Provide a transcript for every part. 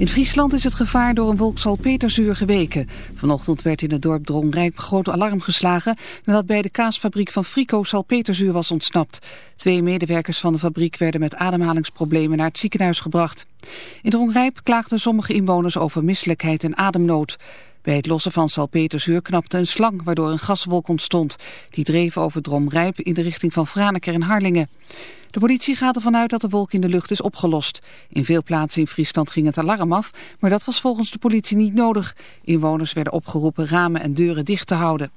In Friesland is het gevaar door een wolk salpeterzuur geweken. Vanochtend werd in het dorp Drongrijk groot alarm geslagen... nadat bij de kaasfabriek van Frico salpeterzuur was ontsnapt. Twee medewerkers van de fabriek werden met ademhalingsproblemen naar het ziekenhuis gebracht. In Drongrijk klaagden sommige inwoners over misselijkheid en ademnood. Bij het lossen van salpeterzuur knapte een slang waardoor een gaswolk ontstond. Die dreef over Dromrijp in de richting van Franeker en Harlingen. De politie gaat ervan uit dat de wolk in de lucht is opgelost. In veel plaatsen in Friesland ging het alarm af, maar dat was volgens de politie niet nodig. Inwoners werden opgeroepen ramen en deuren dicht te houden.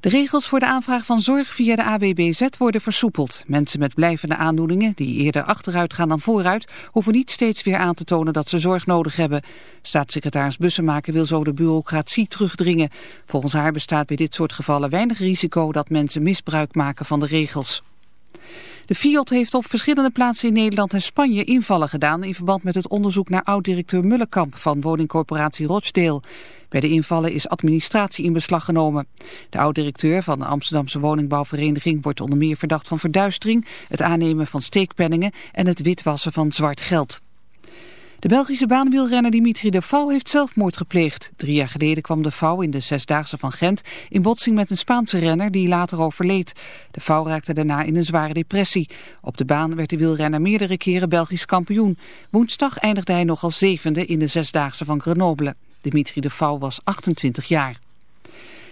De regels voor de aanvraag van zorg via de AWBZ worden versoepeld. Mensen met blijvende aandoeningen, die eerder achteruit gaan dan vooruit, hoeven niet steeds weer aan te tonen dat ze zorg nodig hebben. Staatssecretaris Bussemaker wil zo de bureaucratie terugdringen. Volgens haar bestaat bij dit soort gevallen weinig risico dat mensen misbruik maken van de regels. De Fiat heeft op verschillende plaatsen in Nederland en Spanje invallen gedaan in verband met het onderzoek naar oud-directeur Mullenkamp van woningcorporatie Rochdale. Bij de invallen is administratie in beslag genomen. De oud-directeur van de Amsterdamse woningbouwvereniging wordt onder meer verdacht van verduistering, het aannemen van steekpenningen en het witwassen van zwart geld. De Belgische baanwielrenner Dimitri de Vau heeft zelfmoord gepleegd. Drie jaar geleden kwam de Vau in de Zesdaagse van Gent in botsing met een Spaanse renner die later overleed. De Vau raakte daarna in een zware depressie. Op de baan werd de wielrenner meerdere keren Belgisch kampioen. Woensdag eindigde hij nog als zevende in de Zesdaagse van Grenoble. Dimitri de Vau was 28 jaar.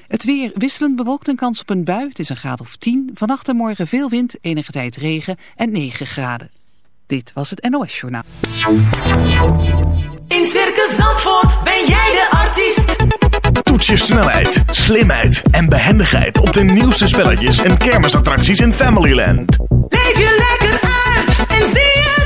Het weer wisselend bewolkt en kans op een bui. Het is een graad of 10. Vannacht en morgen veel wind, enige tijd regen en 9 graden. Dit was het NOS Journaal. In Circus Zandvoort ben jij de artiest. Toets je snelheid, slimheid en behendigheid op de nieuwste spelletjes en kermisattracties in Familyland. Leef je lekker uit en zie het zelf.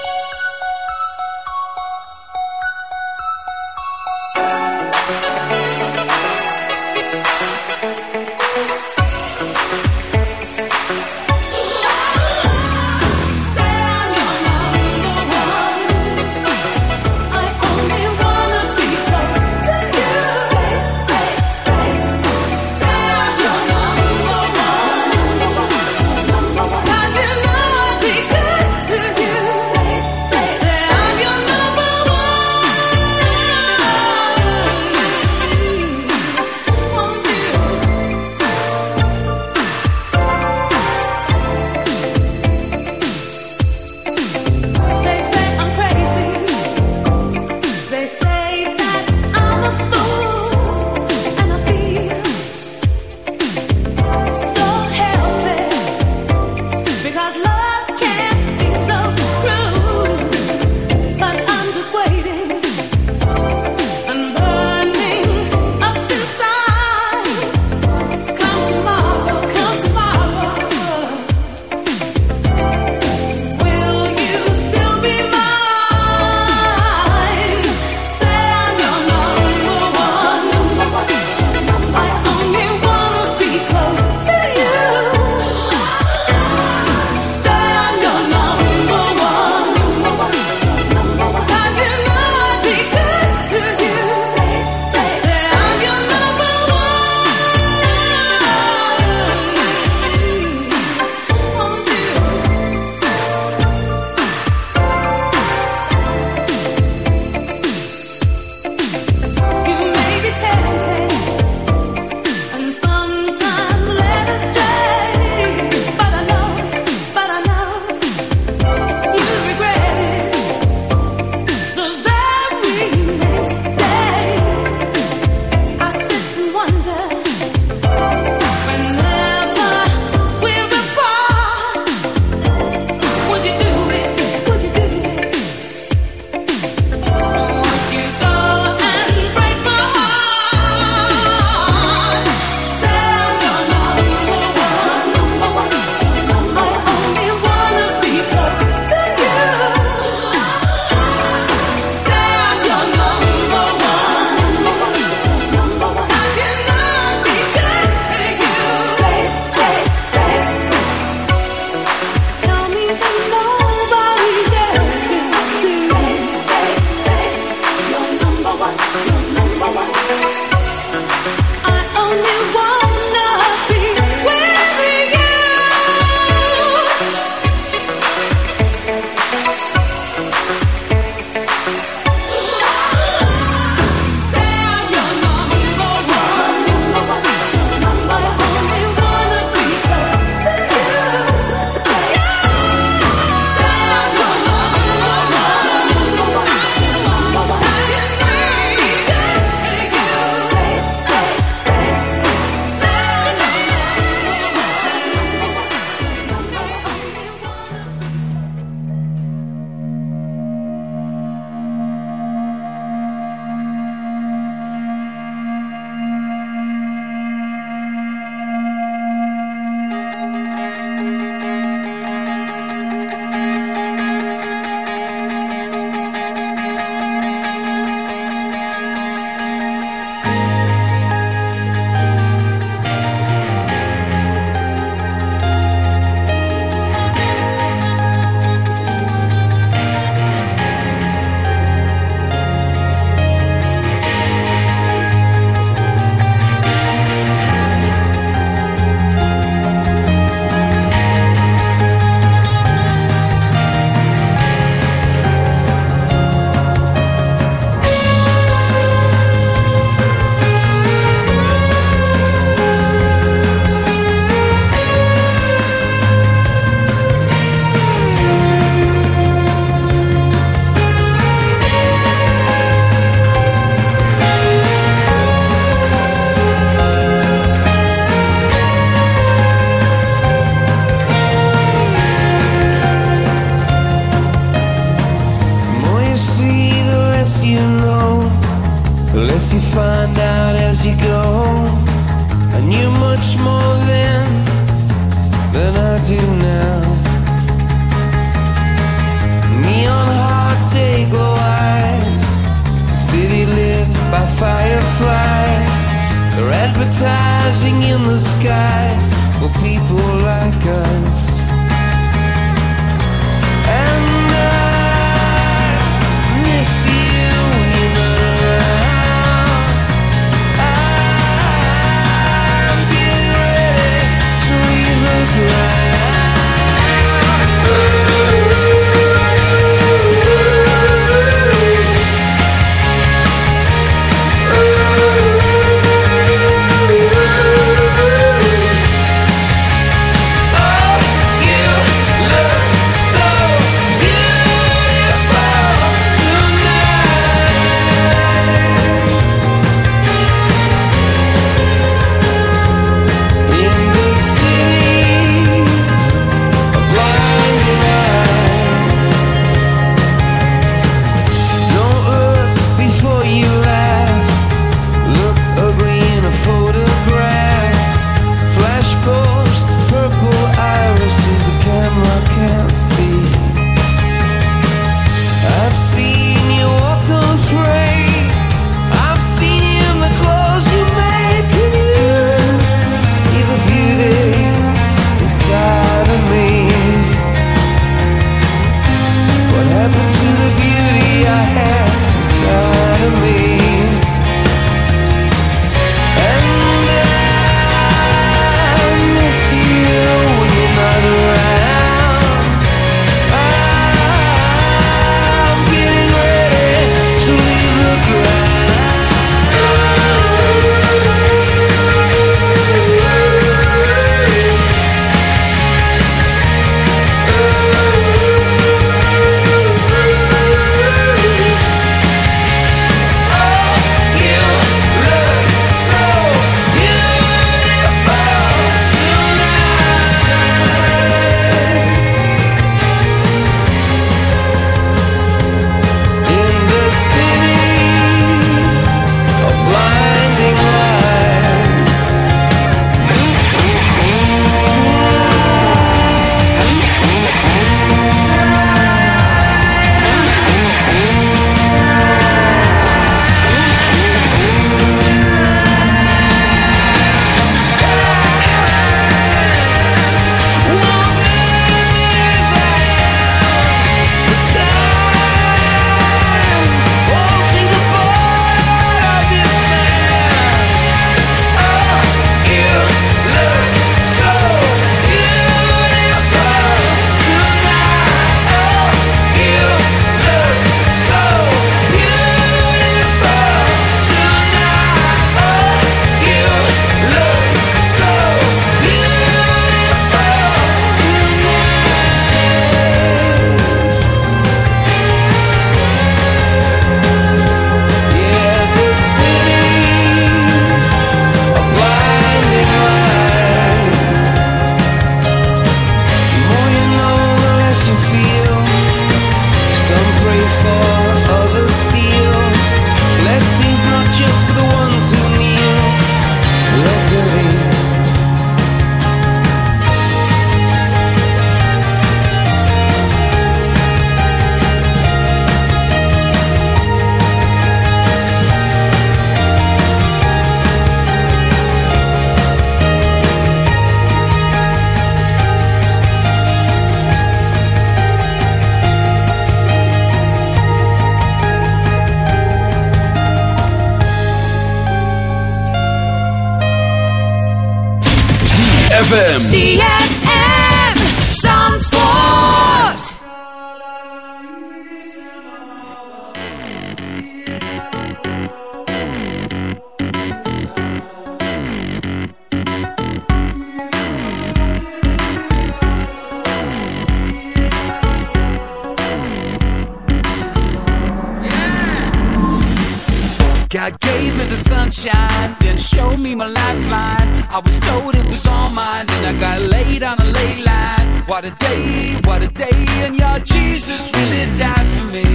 I was told it was all mine, then I got laid on a lay line. What a day, what a day, and your Jesus really died for me.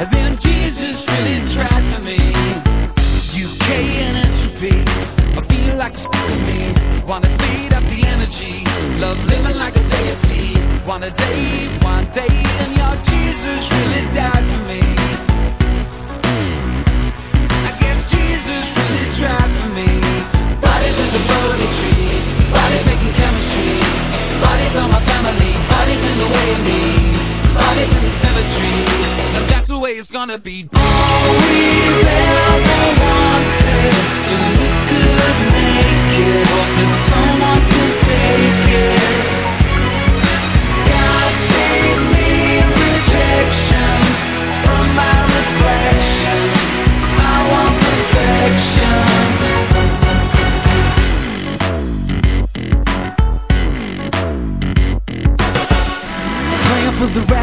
And then Jesus really tried for me. UK and entropy, I feel like it's with me. Wanna feed up the energy, love living like a deity. One day, one day, and your Jesus really died. bodies in the cemetery, and that's the way it's gonna be. All we ever wanted is to look good naked, but that someone.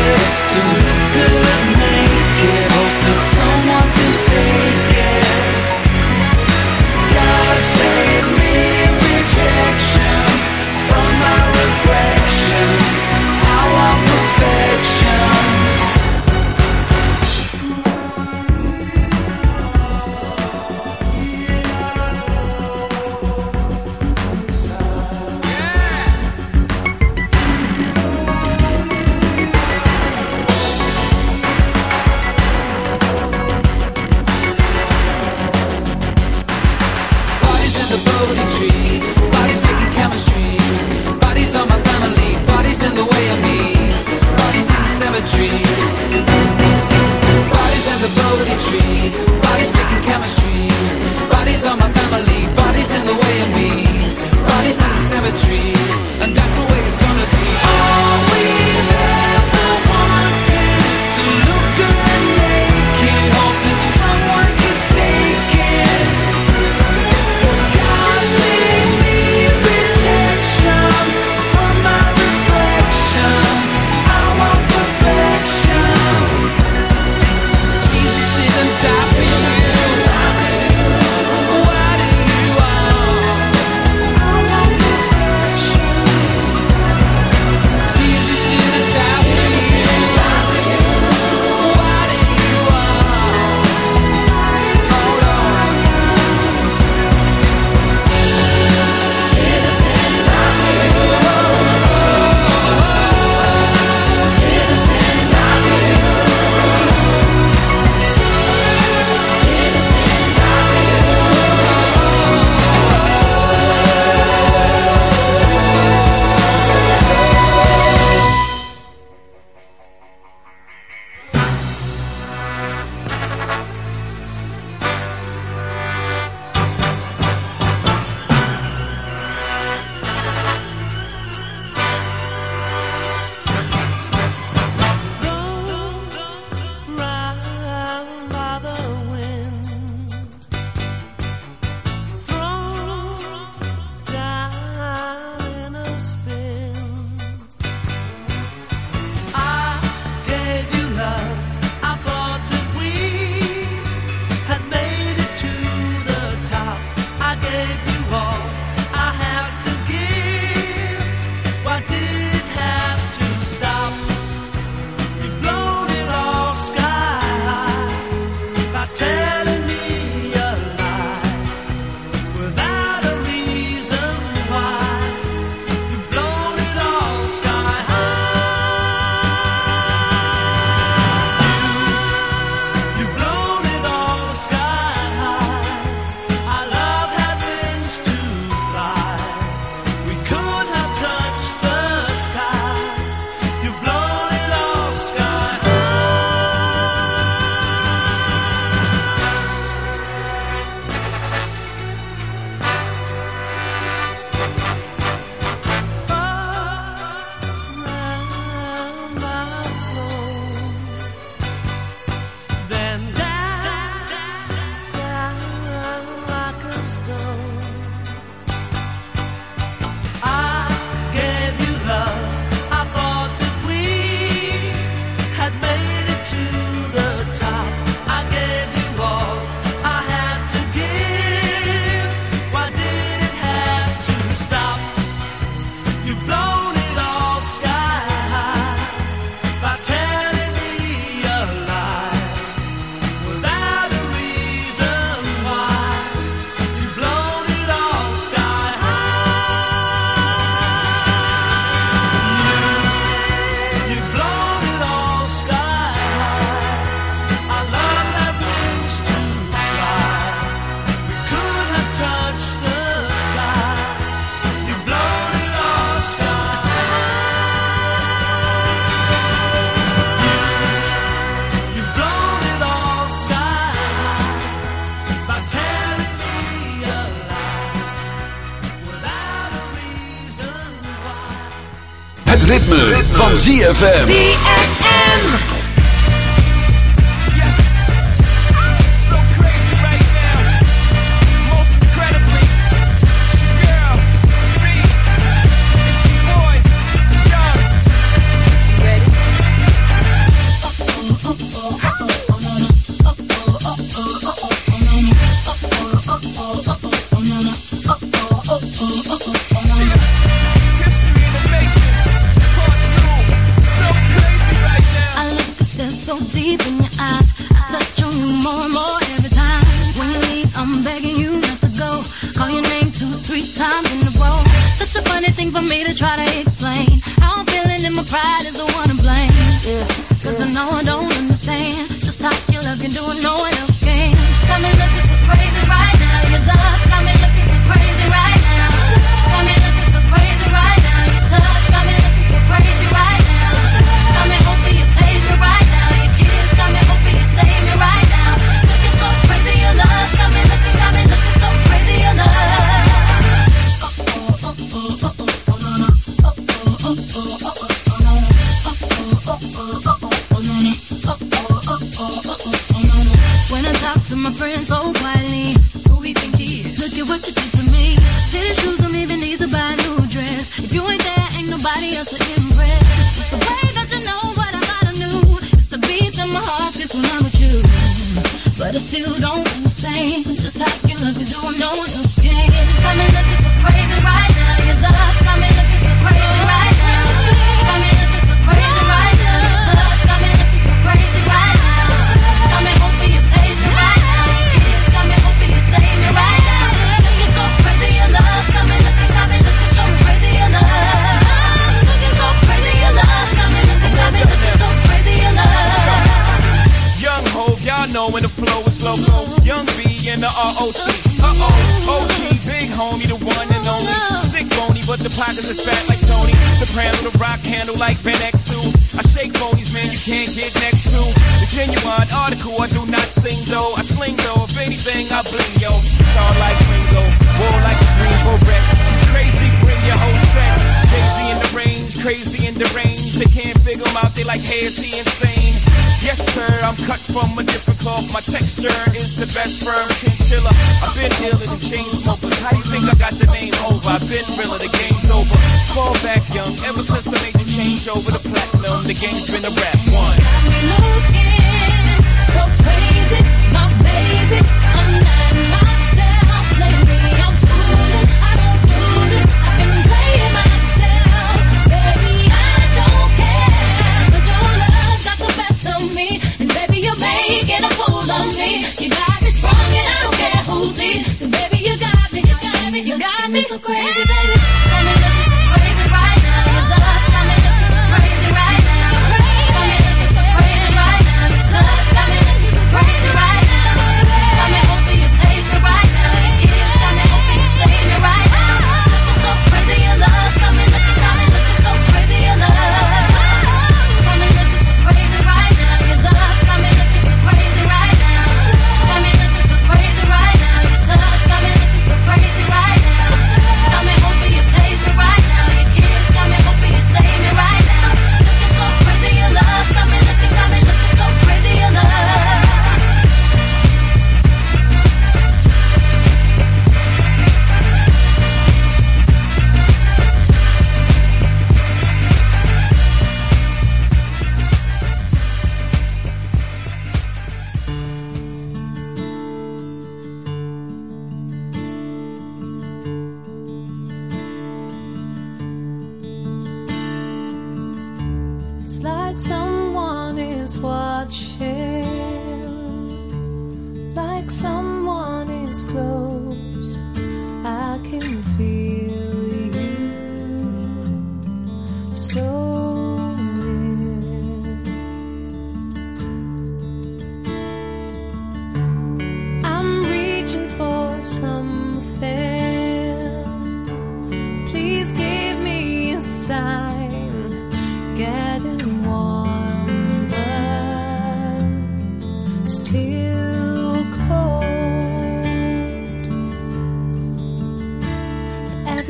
is to look good naked, van ZFM. ZFM.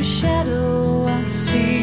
Shadow I see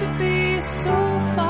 to be so far.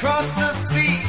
across the sea.